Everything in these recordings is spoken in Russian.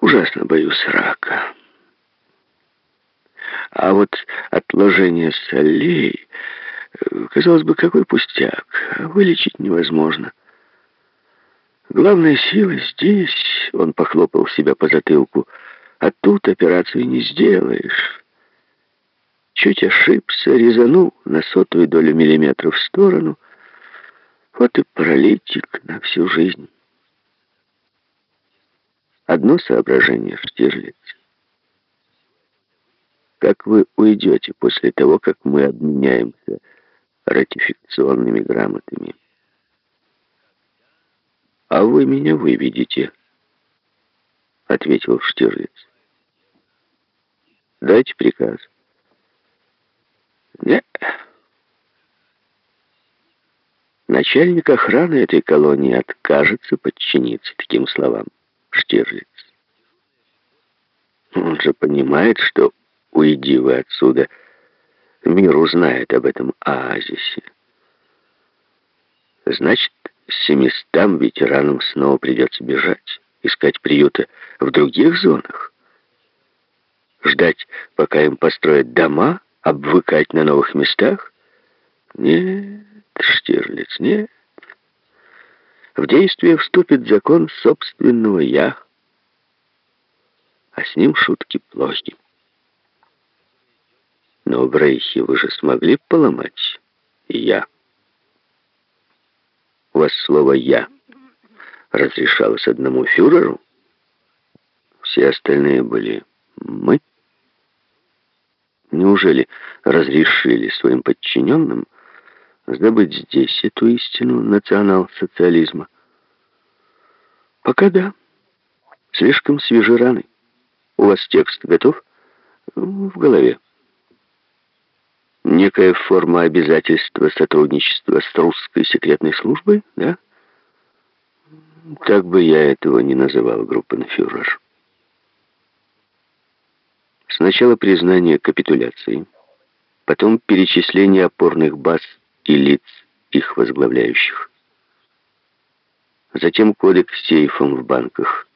Ужасно боюсь рака. А вот отложение солей, казалось бы, какой пустяк. Вылечить невозможно. Главная сила здесь, он похлопал себя по затылку, а тут операцию не сделаешь. Чуть ошибся, резанул на сотую долю миллиметра в сторону. Вот и паралитик на всю жизнь. Одно соображение, Штирлиц. Как вы уйдете после того, как мы обменяемся ратификационными грамотами? А вы меня выведете, ответил Штирлиц. Дайте приказ. Нет. Начальник охраны этой колонии откажется подчиниться таким словам. Штирлиц. Он же понимает, что уйди вы отсюда, мир узнает об этом оазисе. Значит, семистам ветеранам снова придется бежать, искать приюта в других зонах. Ждать, пока им построят дома, обвыкать на новых местах? Нет, Штирлиц, нет в действие вступит закон собственного «я», а с ним шутки плохи. Но в Рейхе вы же смогли поломать «я». У вас слово «я» разрешалось одному фюреру, все остальные были «мы». Неужели разрешили своим подчиненным Сдобыть здесь эту истину национал-социализма? Пока да. Слишком свежи раны. У вас текст готов? В голове. Некая форма обязательства сотрудничества с русской секретной службой, да? Так бы я этого не называл, группенфюрер. Сначала признание капитуляции, потом перечисление опорных баз и лиц, их возглавляющих. Затем кодекс сейфом в банках.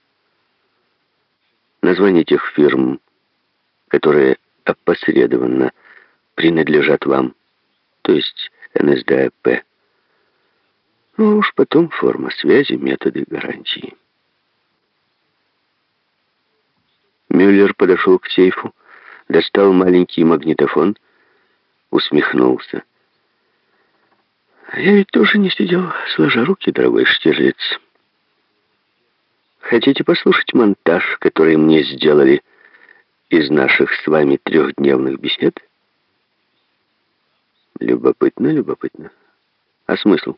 Название тех фирм, которые опосредованно принадлежат вам, то есть НСДАП. Ну уж потом форма связи, методы гарантии. Мюллер подошел к сейфу, достал маленький магнитофон, усмехнулся. Я ведь тоже не сидел, сложа руки, дорогой Штирлиц. Хотите послушать монтаж, который мне сделали из наших с вами трехдневных бесед? Любопытно, любопытно. А смысл?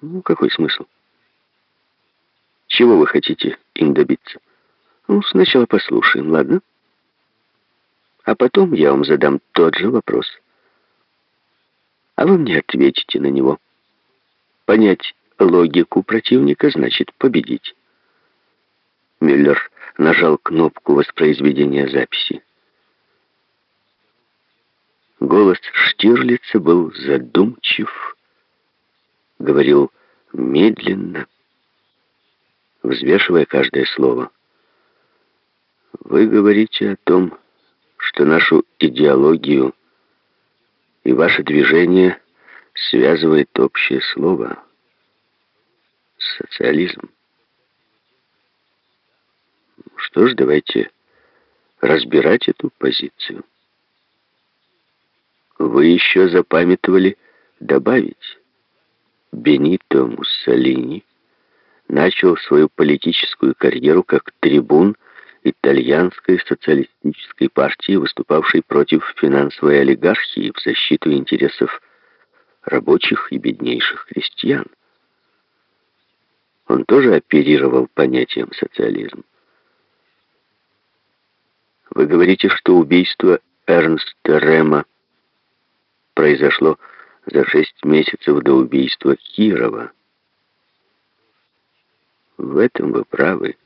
Ну, какой смысл? Чего вы хотите им добиться? Ну, сначала послушаем, ладно? А потом я вам задам тот же вопрос а вы мне ответите на него. Понять логику противника значит победить. Мюллер нажал кнопку воспроизведения записи. Голос Штирлица был задумчив, говорил медленно, взвешивая каждое слово. Вы говорите о том, что нашу идеологию и ваше движение связывает общее слово — социализм. Что ж, давайте разбирать эту позицию. Вы еще запамятовали добавить. Бенито Муссолини начал свою политическую карьеру как трибун итальянской социалистической партии, выступавшей против финансовой олигархии в защиту интересов рабочих и беднейших крестьян. Он тоже оперировал понятием социализм. Вы говорите, что убийство Эрнста Рема произошло за шесть месяцев до убийства Кирова. В этом вы правы.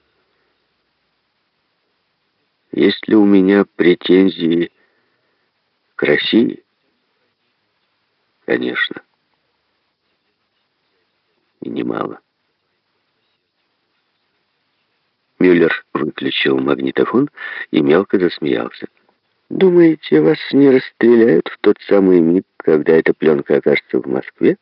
Есть ли у меня претензии к России? Конечно. И немало. Мюллер выключил магнитофон и мелко засмеялся. «Думаете, вас не расстреляют в тот самый миг, когда эта пленка окажется в Москве?»